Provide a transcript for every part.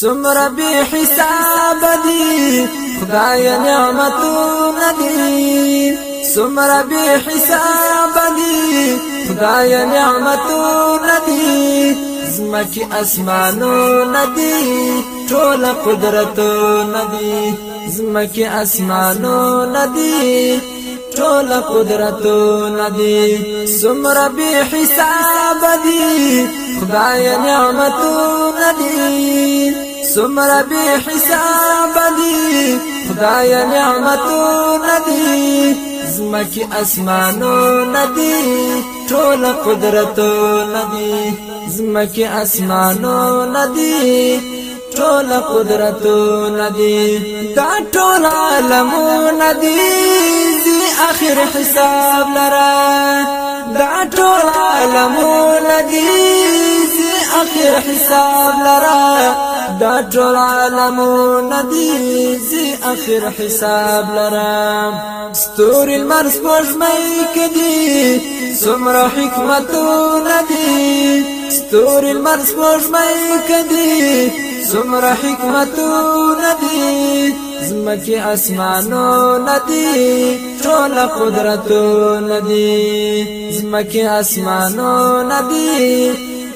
سمر بی حساب دی خدای نعمتون دی سمر بی حساب دی خدای نعمتون دی زمکی اسمانون دی ټول قدرتون دی زمکی اسمانون دی ټول قدرتون دی سمر بی حساب دی خدای نعمتون دی سمر بی حساب دی خدای نعمتو ندی زمکی اسمانو ندی ټول قدرتو ندی زمکی اسمانو ندی ټول قدرتو ندی دا ټول عالمو ندی زی اخر حساب لرا دا ټول عالمو ندی زی اخر حساب لرا دا ټول عالمونه دي زی اخر حساب لرم ستوري المرس پوزمای کدي څومره حکمتونه دي ستوري المرس پوزمای کدي څومره حکمتونه دي زمکی اسمانو ندی ټول قدرتو ندی زمکی اسمانو ندی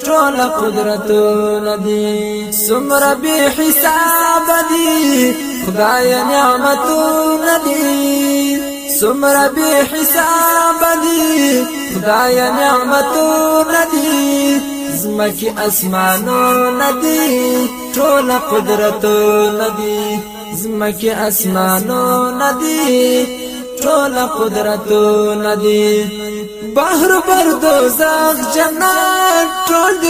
ټول قدرتونه دي څومره به حساب دي خدای نعمتونه دي څومره به حساب دي خدای نعمتونه دي زمکی اسمانو ندی ټول قدرتو ندی زمکی اسمانو ندی ټول قدرتو ندی بحر بردوزخ جنات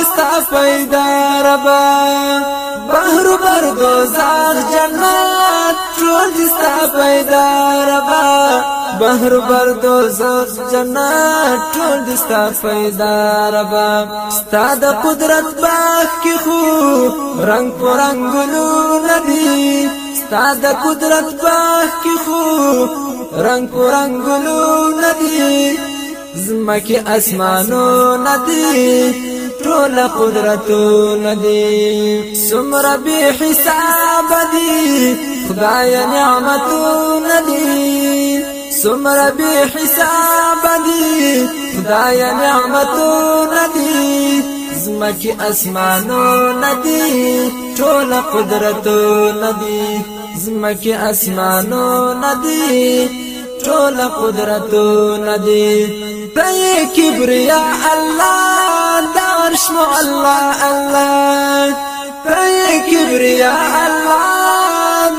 ستا پیدا ربا بحر بر دوزاخ جنات ټول دې ستا پیدا ربا بحر بر دوزاخ جنات ټول دې ستا پیدا ربا ستا د قدرت باغ کې خو رنگ پر رنگلو ندی ستا د قدرت باغ کې خو رنگ پر رنگلو ندی زمکه اسمانو ندی ټول قدرتونه دي سمر بي حساب دي خدای نعمتونه دي سمر بي حساب دي خدای نعمتونه دي زمکی اسمانو ندي ټول قدرتو ندی زمکی اسمانو ندي ټول قدرتونه دي تای کبریا الله اسمه الله الله في كبرياء الله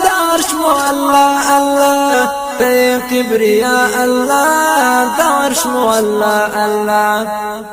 دار اسمه الله الله في كبرياء الله دار اسمه الله الله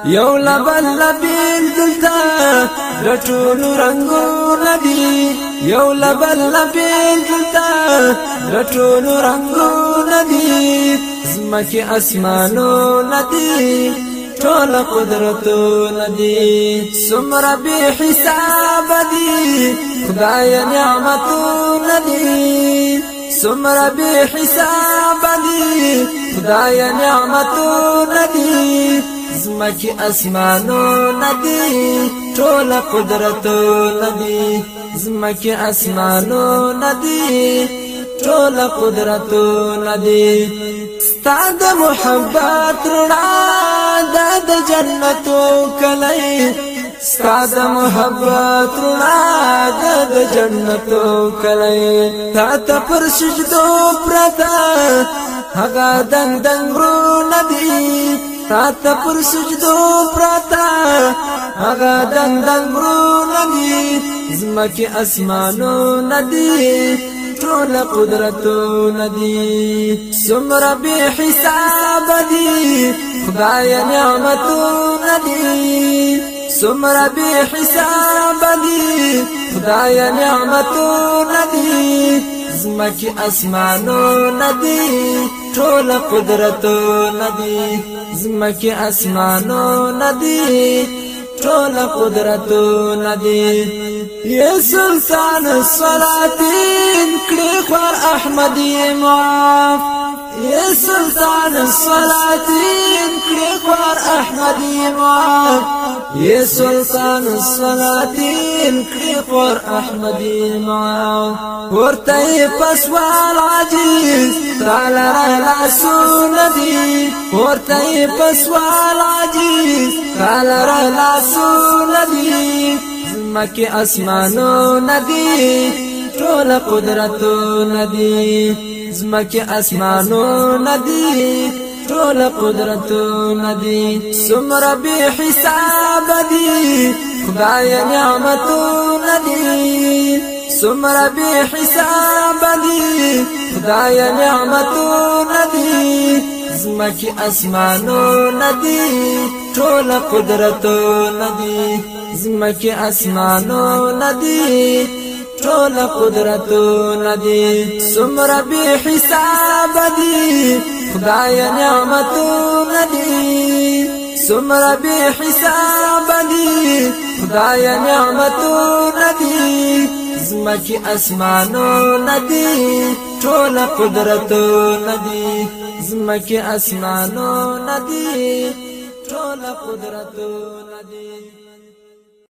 يولا بلا بين دلتا رتول رنگو ندي يولا بلا بين دلتا رتول رنگو ندي زمكي اسمانو ندي ټول قدرتونه دي سمره به حساب دي خدای نعمتونه دي سمره به حساب دي خدای نعمتونه دي زمکی اسمانو ندی ټول قدرتو ندی زمکی اسمانو ندی ټول قدرتو ندی ستاد محبت رڼا د جنتو کلی ستا د محبت رڼا د جنتو کلی تا ته پر سجدو پرتا هغه دنګ دنګ رو ندی تا ته پر سجدو پرتا هغه دنګ دنګ رو ندی زمکه اسمانو ندی ټول قدرتونه دي څومره به حساب دي خدای نعمتونه دي څومره به حساب دي خدای نعمتونه دي زمکی اسمانو ندی ټول قدرتو ندی زمکی اسمانو ندی ټول قدرتو ندی يا سلطان الصلاتين کړي احمد يمعاف يا سلطان الصلاتين کړي احمد يمعاف يا سلطان الصلاتین کړي خور احمد معاف ورتيب پسوال عاجز تعالی را سندي ورتيب پسوال عاجز تعالی را سندي زمکی اسمانو ندی ټول قدرتو ندی زمکی اسمانو ندی ټول قدرتو ندی سمر به حساب دی خدای نعمتو ندی سمر به حساب دی خدای نعمتو ندی ازمکی اسمانو ندی ټول قدرتو ندی ازمکی اسمانو ندی ټول قدرتو ندی سمر به حساب دی خدای نعمتو ندی سمر به حساب دی خدای نعمتو ندی زمکی اسمانو ندی ټول قدرت ندی زمکی اسمانو ندی ټول قدرت ندی